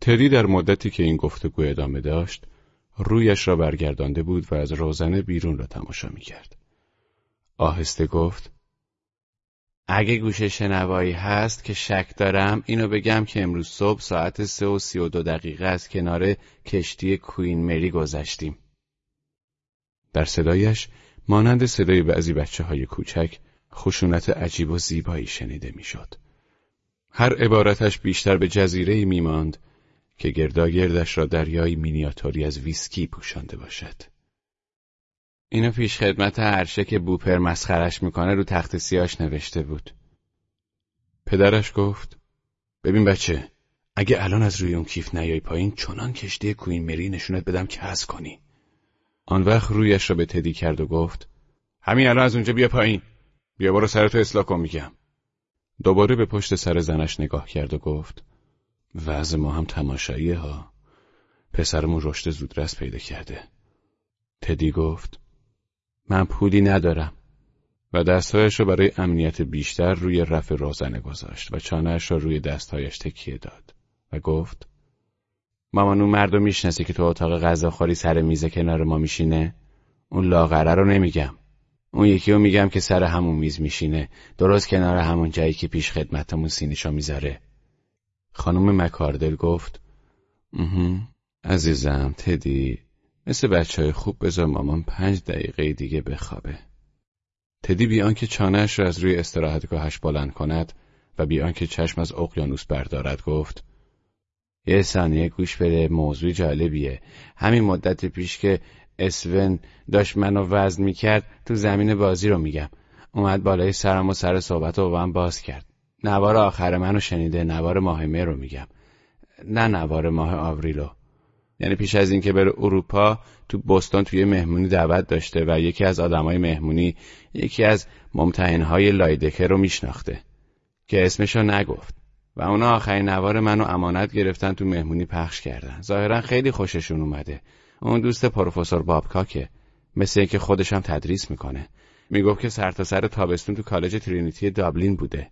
تدی در مدتی که این گفتگو ادامه داشت رویش را برگردانده بود و از روزنه بیرون را تماشا می کرد. آهسته گفت اگه گوشه شنوایی هست که شک دارم اینو بگم که امروز صبح ساعت سه و سی و دو دقیقه از کنار کشتی کوین مری گذشتیم. در صدایش مانند صدای بعضی بچه های کوچک خشونت عجیب و زیبایی شنیده می‌شد. هر عبارتش بیشتر به جزیره می ماند که گرداگردش را دریای مینیاتوری از ویسکی پوشانده باشد. اینو پیش خدمت عرشه که بوپر مسخرش می‌کنه رو تخت سیاش نوشته بود. پدرش گفت ببین بچه اگه الان از روی اون کیف نیای پایین چنان کشتی کوین مری نشونت بدم که هز کنی. آن وقت رویش را به تدی کرد و گفت همین الان از اونجا بیا پایین. بیا برو سرتو اصلاح کن میگم. دوباره به پشت سر زنش نگاه کرد و گفت وضع ما هم تماشاییه ها. پسرمون رشد زودرس پیدا کرده. تدی گفت من پولی ندارم. و دستهایش را برای امنیت بیشتر روی رف روزنه گذاشت و چانهش را روی دستهایش تکیه داد و گفت مامان اون مرد می‌شناسی که تو اتاق غذاخوری سر میز کنار ما میشینه؟ اون لاغره رو نمیگم. اون یکی رو میگم که سر همون میز میشینه. درست کنار همون جایی که پیش خدمتمون سینشا می‌ذاره. خانم مکاردل گفت عزیزم تدی مثل بچه های خوب بذار مامان پنج دقیقه دیگه بخوابه. تدی بیان که چانهش را از روی استراحتگاهش بلند کند و بیان که چشم از اقیانوس بردارد گفت یه ثانیه گوش بده موضوع جالبیه. همین مدت پیش که اسون داشت منو وزن می‌کرد تو زمین بازی رو میگم. اومد بالای سرم و سر صحبت رو با من باز کرد. نوار آخر منو شنیده نوار ماه مه رو میگم. نه نوار ماه آوریلو یعنی پیش از اینکه بره اروپا تو بستان توی مهمونی دعوت داشته و یکی از آدمای مهمونی یکی از ممتحنهای لایدکه رو میشناخته که اسمشو نگفت. و اونا آخرین نوار منو امانت گرفتن تو مهمونی پخش کردن. ظاهرا خیلی خوششون اومده. اون دوست پروفسور بابکاکه مثل اینکه خودشم تدریس می‌کنه. می‌گفت که سرتاسر سر تابستون تو کالج ترینیتی دابلین بوده.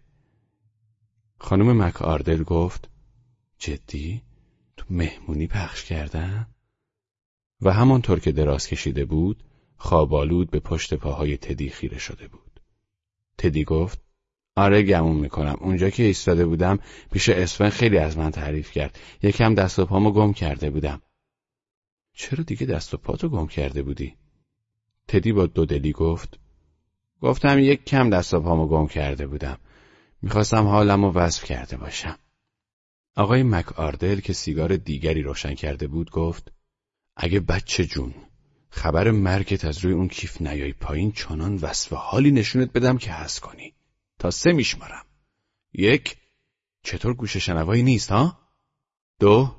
خانم مک آردل گفت جدی؟ تو مهمونی پخش کردن؟ و همانطور که دراز کشیده بود خوابالود به پشت پاهای تدی خیره شده بود. تدی گفت آره گمون می‌کنم اونجا که ایستاده بودم پیش اسفن خیلی از من تعریف کرد یکم دست و پامو گم کرده بودم چرا دیگه دست و پاتو گم کرده بودی؟ تدی با دودلی گفت گفتم یک کم دست و پامو گم کرده بودم می‌خواستم حالم و وصف کرده باشم آقای مک آردل که سیگار دیگری روشن کرده بود گفت اگه بچه جون خبر مرگت از روی اون کیف نیای پایین چنان وصف حالی نشونت بدم که هست کنی تا سه میشمارم یک چطور گوش شنوایی نیست ها؟ دو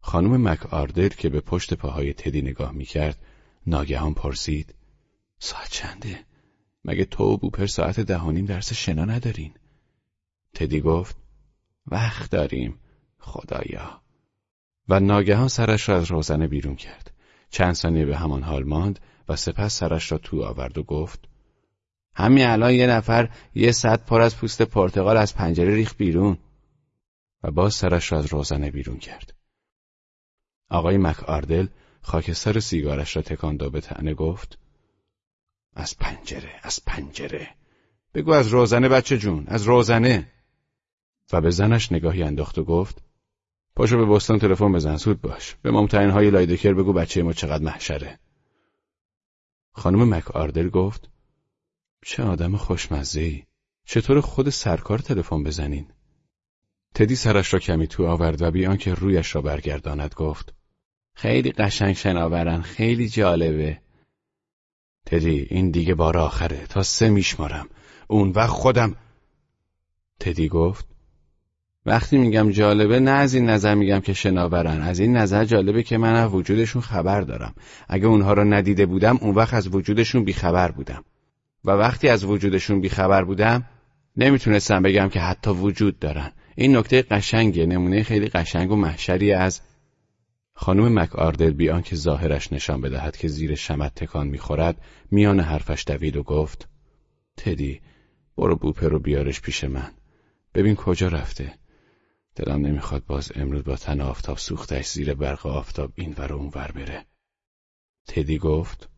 خانم مک آردل که به پشت پاهای تدی نگاه می‌کرد ناگهان پرسید ساعت چنده؟ مگه تو و بوپر ساعت دهانیم درس شنا ندارین؟ تدی گفت وقت داریم خدایا. و ناگهان سرش را از روزنه بیرون کرد. چند ثانیه به همان حال ماند و سپس سرش را تو آورد و گفت همین الان یه نفر یه صد پر از پوست پرتقال از پنجره ریخ بیرون. و باز سرش را از روزنه بیرون کرد. آقای مک آردل خاکستر سیگارش را تکان به تنه گفت از پنجره از پنجره. بگو از روزنه بچه جون از روزنه. و به زنش نگاهی انداخت و گفت پاشو به بستان تلفن بزن سود باش. به ممتعین های لایدکر بگو بچه ما چقدر محشره. خانم مک آردل گفت چه آدم خوشمزه ای چطور خود سرکار تلفن بزنین؟ تدی سرش را کمی تو آورد و بیان که رویش را برگرداند گفت خیلی قشنگ شناورن خیلی جالبه. تدی این دیگه بار آخره. تا سه میشمارم. اون وقت خودم. تدی گفت وقتی میگم جالبه نه از این نظر میگم که شناورن. از این نظر جالبه که من از وجودشون خبر دارم. اگه اونها را ندیده بودم اون وقت از وجودشون بیخبر بودم. و وقتی از وجودشون بیخبر بودم نمی‌تونستم بگم که حتی وجود دارن. این نکته قشنگه. نمونه خیلی قشنگ و محشری از خانم مک آردل بیان که ظاهرش نشان بدهد که زیر شمت تکان می‌خورد میان حرفش دوید و گفت تدی برو بوپه رو بیارش پیش من ببین کجا رفته دلم نمی‌خواد باز امروز با تن آفتاب سوختش زیر برق آفتاب این ور اون ور بره. تدی گفت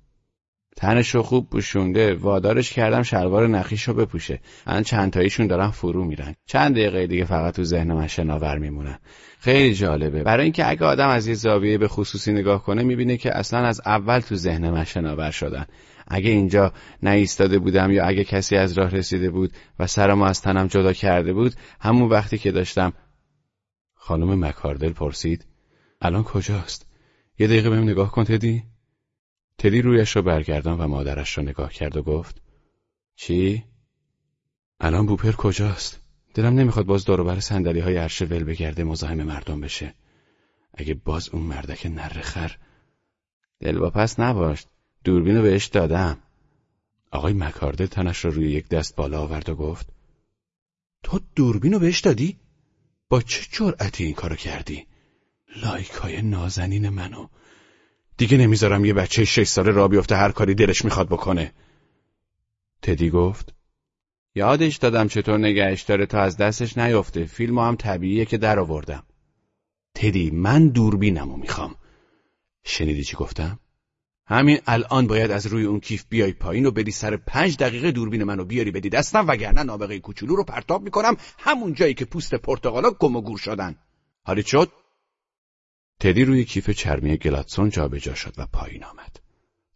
تنشو خوب پوشونده وادارش کردم شلوار نخیشو بپوشه. الان چند تاییشون دارن فرو میرن. چند دقیقه دیگه فقط تو ذهن من شناور میمونن. خیلی جالبه. برای اینکه اگه آدم از یه زاویه به خصوصی نگاه کنه می‌بینه که اصلا از اول تو ذهن من شناور شدن. اگه اینجا نایستاده بودم یا اگه کسی از راه رسیده بود و سرمو از تنم جدا کرده بود همون وقتی که داشتم خانم مکاردل پرسید الان کجاست؟ یه دقیقه بهم نگاه کن تدی؟ تدی رویش را برگردان و مادرش را نگاه کرد و گفت چی؟ الان بوپر کجاست؟ دلم نمی‌خواد باز داروبر سندلی های عرش ول بگرده مزاحم مردم بشه. اگه باز اون مردک نرخر دل پس نباش دوربینو بهش دادم. آقای مکارده تنش را روی یک دست بالا آورد و گفت تو دوربینو بهش دادی؟ با چه جرأتی این کارو کردی؟ لایک های نازنین منو دیگه نمی‌ذارم یه بچه شش ساله را بیفته هر کاری دلش می‌خواد بکنه. تدی گفت یادش دادم چطور نگهش داره تا از دستش نیفته فیلم هم طبیعیه که در آوردم. تدی من دوربینمو می‌خوام. شنیدی چی گفتم؟ همین الان باید از روی اون کیف بیای پایین و بدی سر پنج دقیقه دوربین منو بیاری بدی دستم وگرنه نابغه کوچولو رو پرتاب می‌کنم همون جایی که پوست پرتغالا گم و گور شدن. حالی شد؟ تدی روی کیف چرمی گلاتسون جابجا شد و پایین آمد.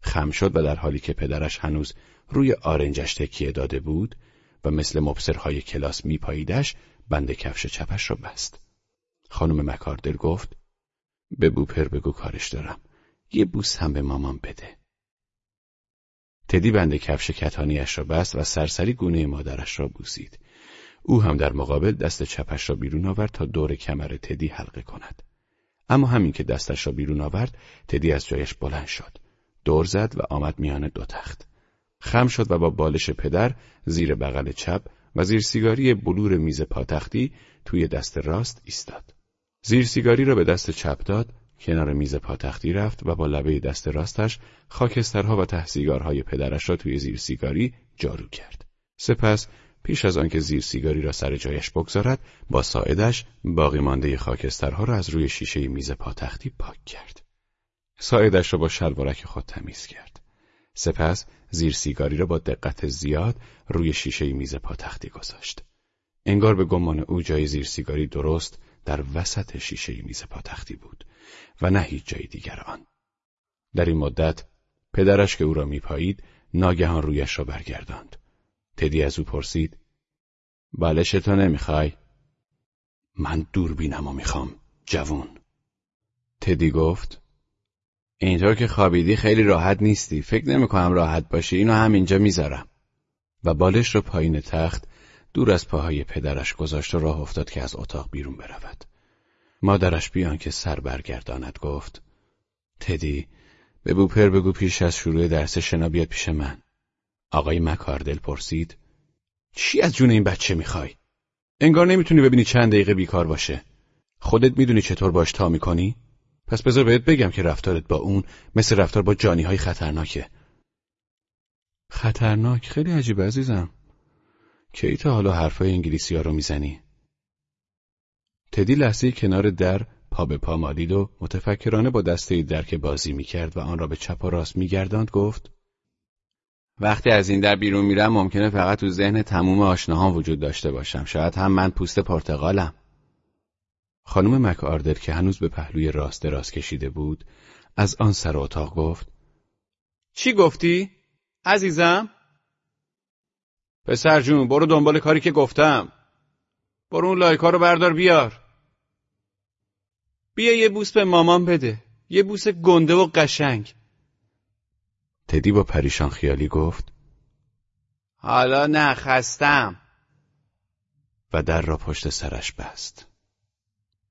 خم شد و در حالی که پدرش هنوز روی آرنجش تکیه داده بود و مثل مبصرهای کلاس میپاییدش بند کفش چپش را بست. خانم مکاردل گفت به بوپر بگو کارش دارم. یه بوس هم به مامان بده. تدی بند کفش کتانیش را بست و سرسری گونه مادرش را بوسید. او هم در مقابل دست چپش را بیرون آورد تا دور کمر تدی حلقه کند. اما همین که دستش را بیرون آورد تدی از جایش بلند شد. دور زد و آمد میان دو تخت. خم شد و با بالش پدر زیر بغل چپ و زیر سیگاری بلور میز پاتختی توی دست راست ایستاد. زیر سیگاری را به دست چپ داد کنار میز پاتختی رفت و با لبه دست راستش خاکسترها و تهسیگارهای پدرش را توی زیر سیگاری جارو کرد. سپس پیش از آنکه زیر سیگاری را سر جایش بگذارد با ساعدش باقی مانده خاکسترها را از روی شیشه میز پاتختی پاک کرد. ساعدش را با شلوارک خود تمیز کرد. سپس زیر سیگاری را با دقت زیاد روی شیشه میز پاتختی گذاشت. انگار به گمان او جای زیر سیگاری درست در وسط شیشه میز پاتختی بود و نه هیچ جای دیگر آن. در این مدت پدرش که او را میپایید ناگهان رویش را برگرداند. تدی از او پرسید بالشتو نمی‌خوای؟ من دوربینمو می‌خوام جوون. تدی گفت اینطور که خوابیدی خیلی راحت نیستی فکر نمی‌کنم راحت باشی اینو همینجا می‌ذارم. و بالش رو پایین تخت دور از پاهای پدرش گذاشت و راه افتاد که از اتاق بیرون برود. مادرش بیان که سر برگرداند گفت تدی به بوپر بگو پیش از شروع درس شنا بیاد پیش من. آقای مکاردل پرسید چی از جون این بچه می‌خوای؟ انگار نمی‌تونی ببینی چند دقیقه بیکار باشه خودت می‌دونی چطور باش تا می‌کنی؟ پس بذار بهت بگم که رفتارت با اون مثل رفتار با جانی های خطرناکه خطرناک خیلی عجیبه عزیزم کی تا حالا حرفای انگلیسی ها رو می‌زنی؟ تدی لحظه کنار در پا به پا مالید و متفکرانه با دسته در که بازی می‌کرد و آن را به چپ و راست میگرداند گفت وقتی از این در بیرون میرم ممکنه فقط تو ذهن تموم آشناهام وجود داشته باشم. شاید هم من پوست پرتغالم خانم مک آردر که هنوز به پهلوی راست دراز کشیده بود از آن سر اتاق گفت چی گفتی؟ عزیزم؟ پسر جون برو دنبال کاری که گفتم. برو اون لایکا رو بردار بیار. بیا یه بوس به مامان بده. یه بوس گنده و قشنگ. تدی با پریشان خیالی گفت حالا نه خستم و در را پشت سرش بست.